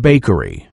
bakery.